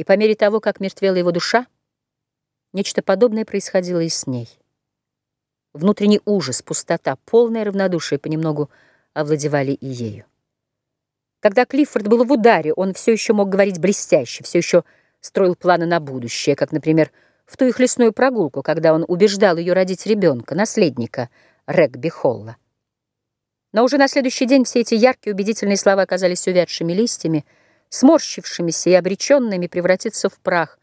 И по мере того, как мертвела его душа, нечто подобное происходило и с ней. Внутренний ужас, пустота, полное равнодушие понемногу овладевали и ею. Когда Клиффорд был в ударе, он все еще мог говорить блестяще, все еще строил планы на будущее, как, например, в ту их лесную прогулку, когда он убеждал ее родить ребенка, наследника Регби Холла. Но уже на следующий день все эти яркие убедительные слова оказались увядшими листьями, сморщившимися и обреченными превратиться в прах,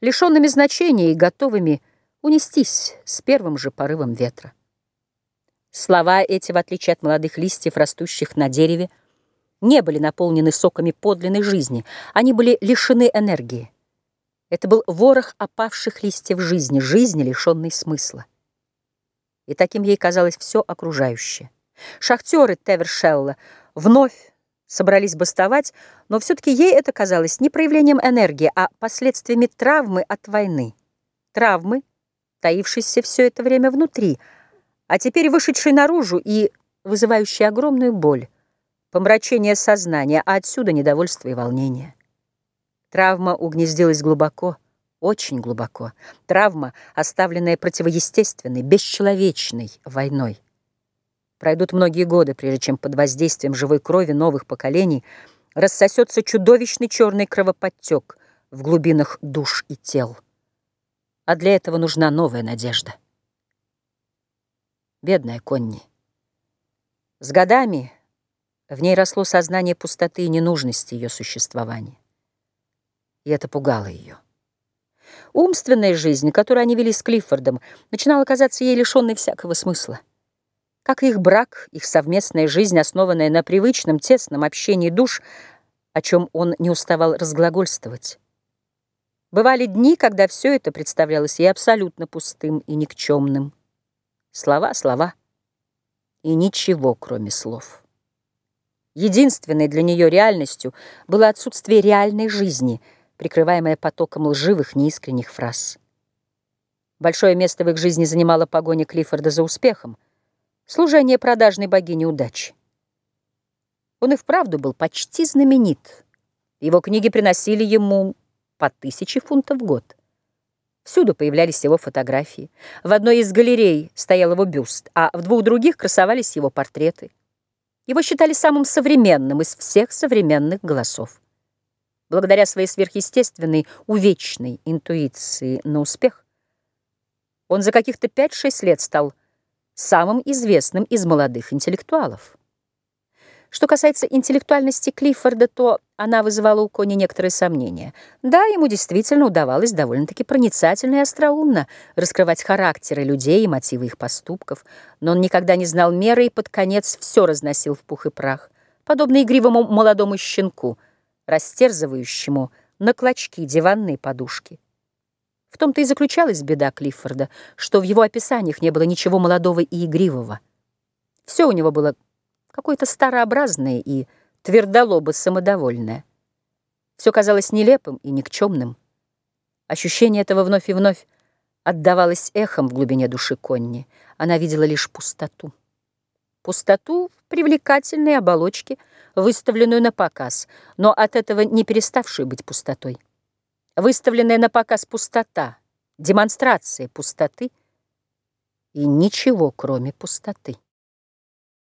лишенными значения и готовыми унестись с первым же порывом ветра. Слова эти, в отличие от молодых листьев, растущих на дереве, не были наполнены соками подлинной жизни, они были лишены энергии. Это был ворох опавших листьев жизни, жизни, лишенной смысла. И таким ей казалось все окружающее. Шахтеры Тевершелла вновь собрались бастовать, но все-таки ей это казалось не проявлением энергии, а последствиями травмы от войны. Травмы, таившейся все это время внутри, а теперь вышедшей наружу и вызывающей огромную боль помрачение сознания, а отсюда недовольство и волнение. Травма угнездилась глубоко, очень глубоко. Травма, оставленная противоестественной, бесчеловечной войной. Пройдут многие годы, прежде чем под воздействием живой крови новых поколений рассосется чудовищный черный кровоподтек в глубинах душ и тел. А для этого нужна новая надежда. Бедная Конни. С годами в ней росло сознание пустоты и ненужности ее существования. И это пугало ее. Умственная жизнь, которую они вели с Клиффордом, начинала казаться ей лишенной всякого смысла. Как их брак, их совместная жизнь, основанная на привычном, тесном общении душ, о чем он не уставал разглагольствовать. Бывали дни, когда все это представлялось ей абсолютно пустым и никчемным. Слова, слова и ничего, кроме слов. Единственной для нее реальностью было отсутствие реальной жизни, прикрываемое потоком лживых, неискренних фраз. Большое место в их жизни занимала погоня Клиффорда за успехом, служение продажной богине удачи. Он и вправду был почти знаменит. Его книги приносили ему по тысяче фунтов в год. Всюду появлялись его фотографии. В одной из галерей стоял его бюст, а в двух других красовались его портреты. Его считали самым современным из всех современных голосов. Благодаря своей сверхъестественной, увечной интуиции на успех, он за каких-то 5-6 лет стал самым известным из молодых интеллектуалов. Что касается интеллектуальности Клиффорда, то она вызывала у Кони некоторые сомнения. Да, ему действительно удавалось довольно-таки проницательно и остроумно раскрывать характеры людей и мотивы их поступков, но он никогда не знал меры и под конец все разносил в пух и прах, подобно игривому молодому щенку, растерзывающему на клочки диванные подушки. Том-то и заключалась беда Клиффорда, что в его описаниях не было ничего молодого и игривого. Все у него было какое-то старообразное и твердолобо-самодовольное. Все казалось нелепым и никчемным. Ощущение этого вновь и вновь отдавалось эхом в глубине души Конни. Она видела лишь пустоту. Пустоту в привлекательной оболочке, выставленную на показ, но от этого не переставшую быть пустотой. Выставленная на показ пустота, демонстрация пустоты и ничего, кроме пустоты.